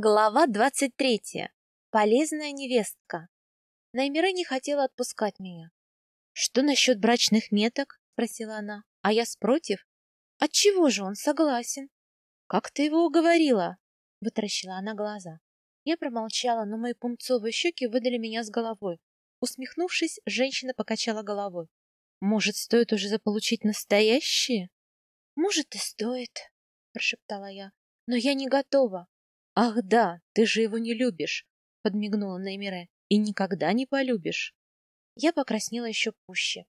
Глава 23. Полезная невестка. Наймире не хотела отпускать меня. «Что насчет брачных меток?» — спросила она. «А я спротив?» «Отчего же он согласен?» «Как ты его уговорила?» — вытаращила она глаза. Я промолчала, но мои пунцовые щеки выдали меня с головой. Усмехнувшись, женщина покачала головой. «Может, стоит уже заполучить настоящие?» «Может, и стоит», — прошептала я. «Но я не готова. «Ах да, ты же его не любишь!» — подмигнула Неймире. «И никогда не полюбишь!» Я покраснела еще пуще.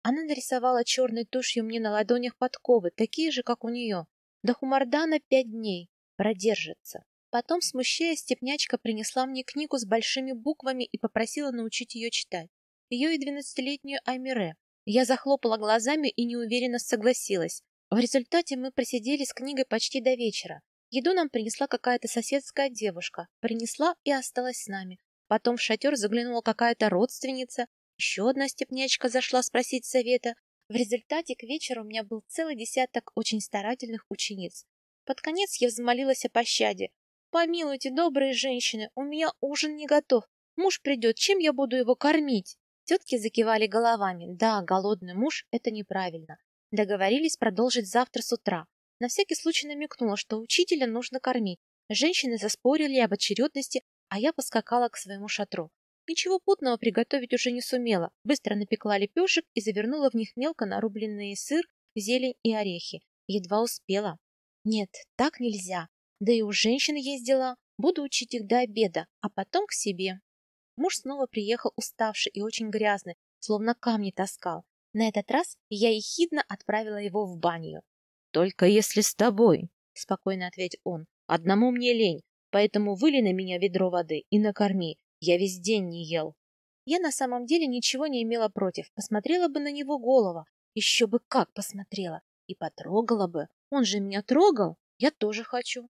Она нарисовала черной тушью мне на ладонях подковы, такие же, как у нее. До Хумардана пять дней. Продержится. Потом, смущаясь, степнячка принесла мне книгу с большими буквами и попросила научить ее читать. Ее и двенадцатилетнюю Аймире. Я захлопала глазами и неуверенно согласилась. В результате мы просидели с книгой почти до вечера. Еду нам принесла какая-то соседская девушка. Принесла и осталась с нами. Потом в шатер заглянула какая-то родственница. Еще одна степнячка зашла спросить совета. В результате к вечеру у меня был целый десяток очень старательных учениц. Под конец я взмолилась о пощаде. «Помилуйте, добрые женщины, у меня ужин не готов. Муж придет, чем я буду его кормить?» Тетки закивали головами. «Да, голодный муж — это неправильно. Договорились продолжить завтра с утра. На всякий случай намекнула, что учителя нужно кормить. Женщины заспорили об очередности, а я поскакала к своему шатру. Ничего путного приготовить уже не сумела. Быстро напекла лепешек и завернула в них мелко нарубленный сыр, зелень и орехи. Едва успела. Нет, так нельзя. Да и у женщин есть дела. Буду учить их до обеда, а потом к себе. Муж снова приехал уставший и очень грязный, словно камни таскал. На этот раз я ехидно отправила его в баню. «Только если с тобой», — спокойно ответил он. «Одному мне лень, поэтому выли на меня ведро воды и накорми. Я весь день не ел». Я на самом деле ничего не имела против. Посмотрела бы на него голова. Еще бы как посмотрела. И потрогала бы. Он же меня трогал. Я тоже хочу.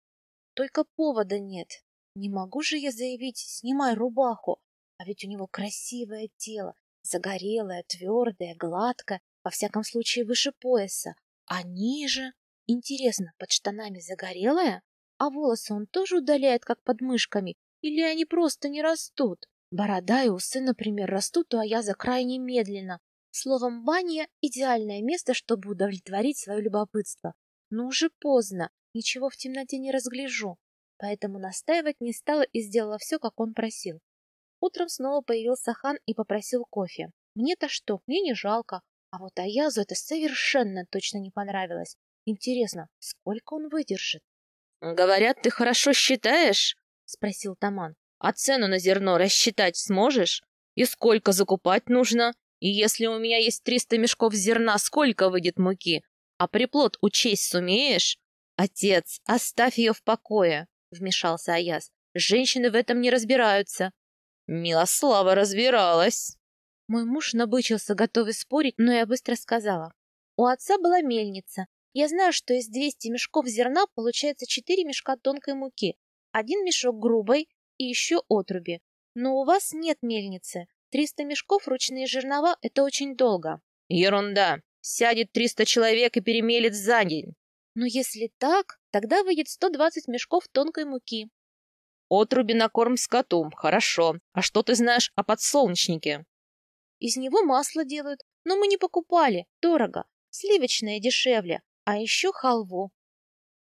Только повода нет. Не могу же я заявить, снимай рубаху. А ведь у него красивое тело. Загорелое, твердое, гладкое. Во всяком случае, выше пояса. А ниже... Интересно, под штанами загорелая? А волосы он тоже удаляет, как под мышками? Или они просто не растут? Борода и усы, например, растут у Аяза крайне медленно. Словом, баня — идеальное место, чтобы удовлетворить свое любопытство. Но уже поздно, ничего в темноте не разгляжу. Поэтому настаивать не стала и сделала все, как он просил. Утром снова появился хан и попросил кофе. Мне-то что, мне не жалко. А вот Аязу это совершенно точно не понравилось. Интересно, сколько он выдержит? — Говорят, ты хорошо считаешь? — спросил Таман. — А цену на зерно рассчитать сможешь? И сколько закупать нужно? И если у меня есть триста мешков зерна, сколько выйдет муки? А приплод учесть сумеешь? — Отец, оставь ее в покое, — вмешался Аяз. — Женщины в этом не разбираются. Милослава разбиралась. Мой муж набычился, готовый спорить, но я быстро сказала. У отца была мельница. Я знаю, что из 200 мешков зерна получается 4 мешка тонкой муки, один мешок грубой и еще отруби. Но у вас нет мельницы. 300 мешков ручные жернова – это очень долго. Ерунда. Сядет 300 человек и перемелет за день. Но если так, тогда выйдет 120 мешков тонкой муки. Отруби на корм скоту. Хорошо. А что ты знаешь о подсолнечнике? Из него масло делают, но мы не покупали, дорого. Сливочное дешевле, а еще халву.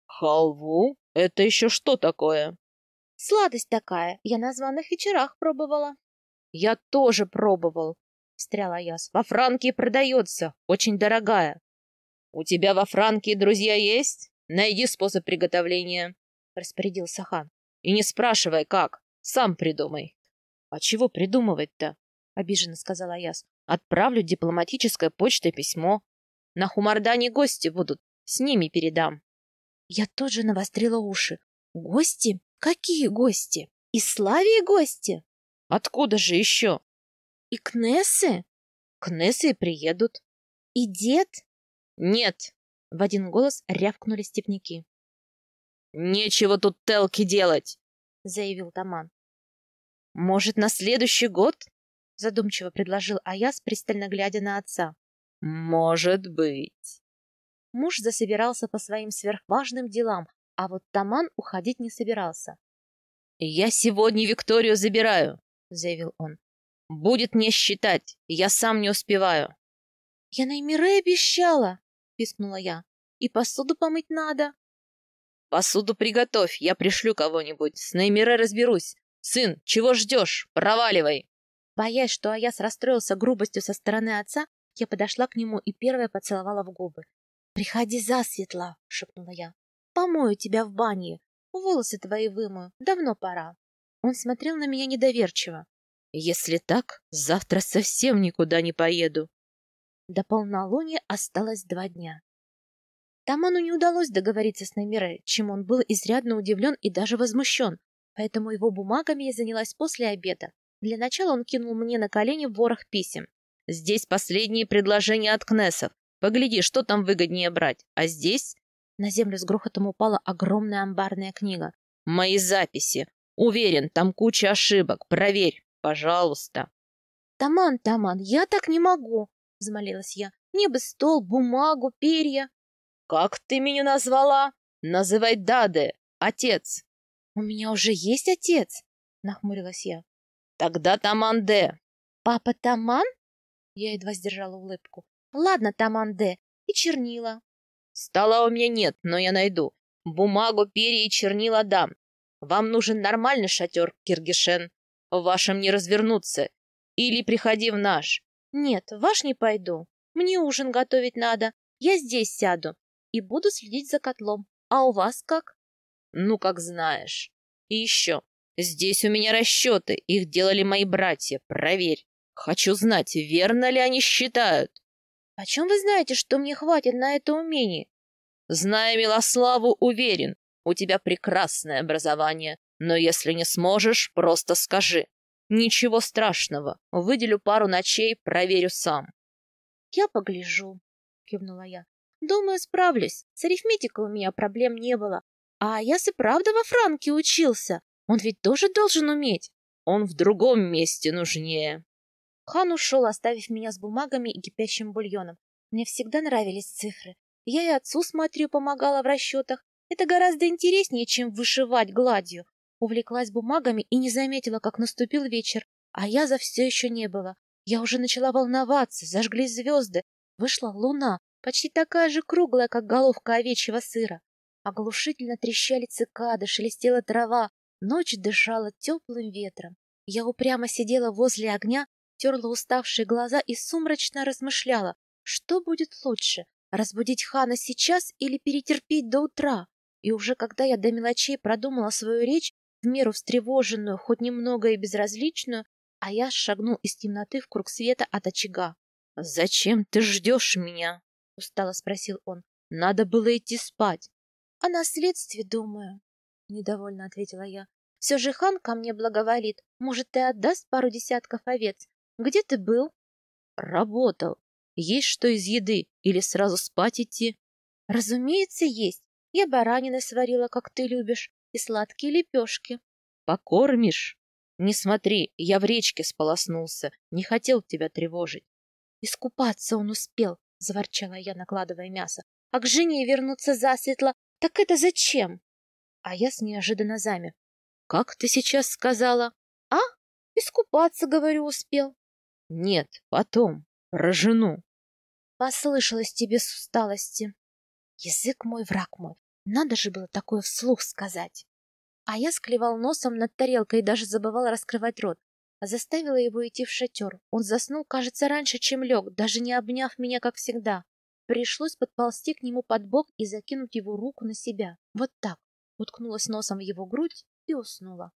Халву? Это еще что такое? Сладость такая, я на званых вечерах пробовала. Я тоже пробовал, встряла я. Во Франкии продается, очень дорогая. У тебя во Франкии друзья есть? Найди способ приготовления, распорядился хан. И не спрашивай, как, сам придумай. А чего придумывать-то? — обиженно сказала Яс. — Отправлю дипломатическое почтой письмо. На Хумардане гости будут, с ними передам. Я тут же навострила уши. Гости? Какие гости? Из Славии гости? Откуда же еще? И Кнессы? Кнессы приедут. И дед? Нет, в один голос рявкнули степняки. Нечего тут телки делать, заявил Таман. Может, на следующий год? — задумчиво предложил Аяс, пристально глядя на отца. «Может быть». Муж засобирался по своим сверхважным делам, а вот Таман уходить не собирался. «Я сегодня Викторию забираю», — заявил он. «Будет мне считать, я сам не успеваю». «Я на Эмире обещала», — пискнула я. «И посуду помыть надо». «Посуду приготовь, я пришлю кого-нибудь, с Неймире разберусь. Сын, чего ждешь? Проваливай!» Боясь, что Аяс расстроился грубостью со стороны отца, я подошла к нему и первая поцеловала в губы. «Приходи засветло!» — шепнула я. «Помою тебя в бане. Волосы твои вымою. Давно пора». Он смотрел на меня недоверчиво. «Если так, завтра совсем никуда не поеду». До полнолуния осталось два дня. Таману не удалось договориться с Намире, чем он был изрядно удивлен и даже возмущен, поэтому его бумагами я занялась после обеда. Для начала он кинул мне на колени ворох писем. «Здесь последние предложения от Кнессов. Погляди, что там выгоднее брать. А здесь...» На землю с грохотом упала огромная амбарная книга. «Мои записи. Уверен, там куча ошибок. Проверь, пожалуйста». «Таман, Таман, я так не могу!» — взмолилась я. «Мне бы стол, бумагу, перья». «Как ты меня назвала? Называй Даде, отец». «У меня уже есть отец», — нахмурилась я. «Тогда Таманде». «Папа Таман?» Я едва сдержала улыбку. «Ладно, Таманде. И чернила». «Стола у меня нет, но я найду. Бумагу, перья и чернила дам. Вам нужен нормальный шатер, Киргишен. В вашем не развернуться. Или приходи в наш». «Нет, в ваш не пойду. Мне ужин готовить надо. Я здесь сяду и буду следить за котлом. А у вас как? Ну, как знаешь. И еще. Здесь у меня расчеты. Их делали мои братья. Проверь. Хочу знать, верно ли они считают. Почем вы знаете, что мне хватит на это умение? Зная Милославу, уверен, у тебя прекрасное образование. Но если не сможешь, просто скажи. Ничего страшного. Выделю пару ночей, проверю сам. Я погляжу, кивнула я. Думаю, справлюсь. С арифметикой у меня проблем не было. А я и правда во Франке учился. Он ведь тоже должен уметь. Он в другом месте нужнее. Хан ушел, оставив меня с бумагами и кипящим бульоном. Мне всегда нравились цифры. Я и отцу смотрю, помогала в расчетах. Это гораздо интереснее, чем вышивать гладью. Увлеклась бумагами и не заметила, как наступил вечер, а я за все еще не было. Я уже начала волноваться, зажглись звезды. Вышла луна, почти такая же круглая, как головка овечьего сыра. Оглушительно трещали цикады, шелестела трава, ночь дышала теплым ветром. Я упрямо сидела возле огня, терла уставшие глаза и сумрачно размышляла, что будет лучше, разбудить хана сейчас или перетерпеть до утра. И уже когда я до мелочей продумала свою речь, в меру встревоженную, хоть немного и безразличную, а я шагнул из темноты в круг света от очага. — Зачем ты ждешь меня? — устало спросил он. — Надо было идти спать. — О наследстве думаю, — недовольно ответила я. — Все же хан ко мне благоволит. Может, ты отдаст пару десятков овец? Где ты был? — Работал. Есть что из еды или сразу спать идти? — Разумеется, есть. Я баранины сварила, как ты любишь, и сладкие лепешки. — Покормишь? Не смотри, я в речке сполоснулся, не хотел тебя тревожить. Искупаться он успел, — заворчала я, накладывая мясо. — А к жене вернуться засветло? Так это зачем? А я с неожиданно замер. — Как ты сейчас сказала? — А? Искупаться, говорю, успел. — Нет, потом. Про жену. — Послышалось тебе с усталости. Язык мой, враг мой. Надо же было такое вслух сказать. А я склевал носом над тарелкой и даже забывал раскрывать рот заставила его идти в шатер. Он заснул, кажется, раньше, чем лег, даже не обняв меня, как всегда. Пришлось подползти к нему под бок и закинуть его руку на себя. Вот так. Уткнулась носом в его грудь и уснула.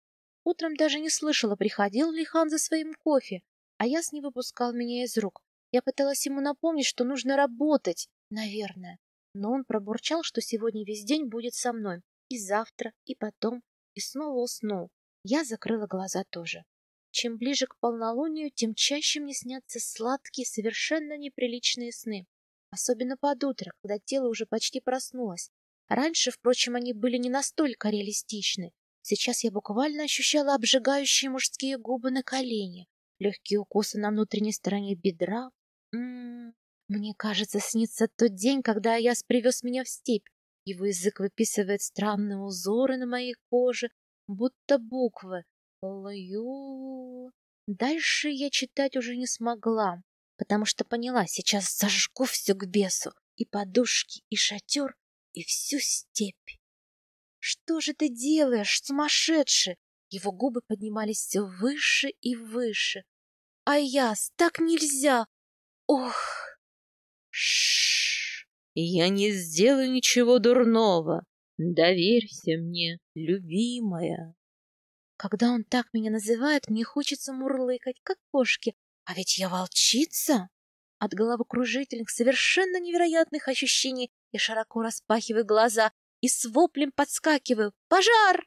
Утром даже не слышала, приходил ли хан за своим кофе, а я с не выпускал меня из рук. Я пыталась ему напомнить, что нужно работать, наверное. Но он пробурчал, что сегодня весь день будет со мной. И завтра, и потом, и снова уснул. Я закрыла глаза тоже. Чем ближе к полнолунию, тем чаще мне снятся сладкие, совершенно неприличные сны. Особенно под утро, когда тело уже почти проснулось. Раньше, впрочем, они были не настолько реалистичны. Сейчас я буквально ощущала обжигающие мужские губы на колене, легкие укусы на внутренней стороне бедра. М -м -м. Мне кажется, снится тот день, когда Аяс привез меня в степь. Его язык выписывает странные узоры на моей коже, будто буквы. Лью... Дальше я читать уже не смогла, потому что поняла, сейчас зажгу все к бесу, и подушки, и шатер, и всю степь. Что же ты делаешь, сумасшедший? Его губы поднимались все выше и выше. А я, так нельзя! Ох! Шш! Я не сделаю ничего дурного. Доверься мне, любимая. Когда он так меня называет, мне хочется мурлыкать, как кошки. А ведь я волчица! От головокружительных, совершенно невероятных ощущений я широко распахиваю глаза и с воплем подскакиваю. «Пожар!»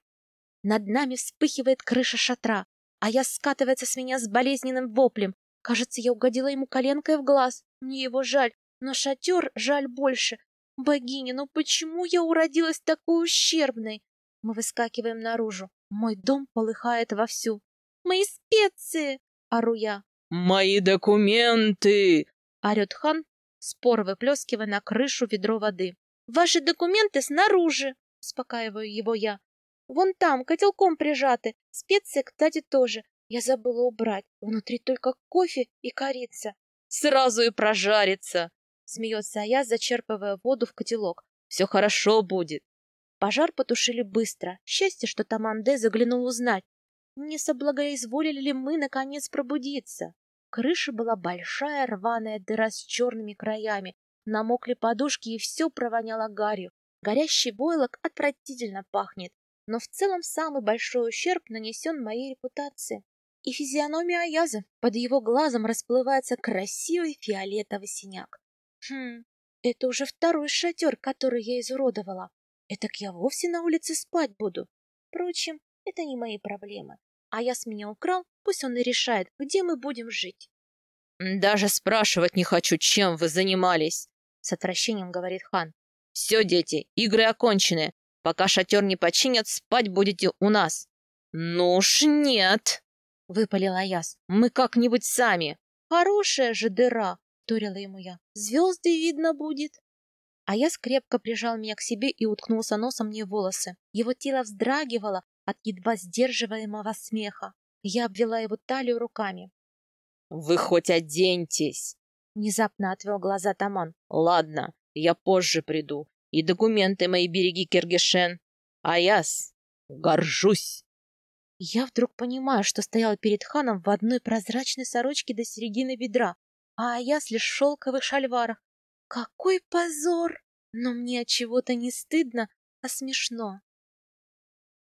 Над нами вспыхивает крыша шатра, а я скатывается с меня с болезненным воплем. Кажется, я угодила ему коленкой в глаз. Мне его жаль, но шатер жаль больше. Богиня, ну почему я уродилась такой ущербной? Мы выскакиваем наружу. Мой дом полыхает вовсю. «Мои специи!» — ору я. «Мои документы!» — орет хан, спор выплескивая на крышу ведро воды. «Ваши документы снаружи!» — успокаиваю его я. «Вон там, котелком прижаты. Специи, кстати, тоже. Я забыла убрать. Внутри только кофе и корица». «Сразу и прожарится!» — смеется я, зачерпывая воду в котелок. «Все хорошо будет!» Пожар потушили быстро. Счастье, что Таманде заглянул узнать, не соблагоизволили ли мы, наконец, пробудиться. Крыша была большая рваная дыра с черными краями, намокли подушки и все провоняло гарью. Горящий войлок отвратительно пахнет, но в целом самый большой ущерб нанесен моей репутации. И физиономия Аяза, под его глазом расплывается красивый фиолетовый синяк. Хм, это уже второй шатер, который я изуродовала. Этак я вовсе на улице спать буду. Впрочем, это не мои проблемы. А я с меня украл, пусть он и решает, где мы будем жить. «Даже спрашивать не хочу, чем вы занимались», — с отвращением говорит хан. «Все, дети, игры окончены. Пока шатер не починят, спать будете у нас». «Ну уж нет», — выпалила Яс. «Мы как-нибудь сами». «Хорошая же дыра», — вторила ему я. «Звезды видно будет». А я скрепко прижал меня к себе и уткнулся носом мне в волосы. Его тело вздрагивало от едва сдерживаемого смеха. Я обвела его талию руками. «Вы хоть оденьтесь!» Внезапно отвел глаза Таман. «Ладно, я позже приду. И документы мои береги, Киргишен. А яс, горжусь!» Я вдруг понимаю, что стояла перед ханом в одной прозрачной сорочке до середины бедра, а Аяс лишь в шелковых шальварах. Какой позор! Но мне от чего-то не стыдно, а смешно.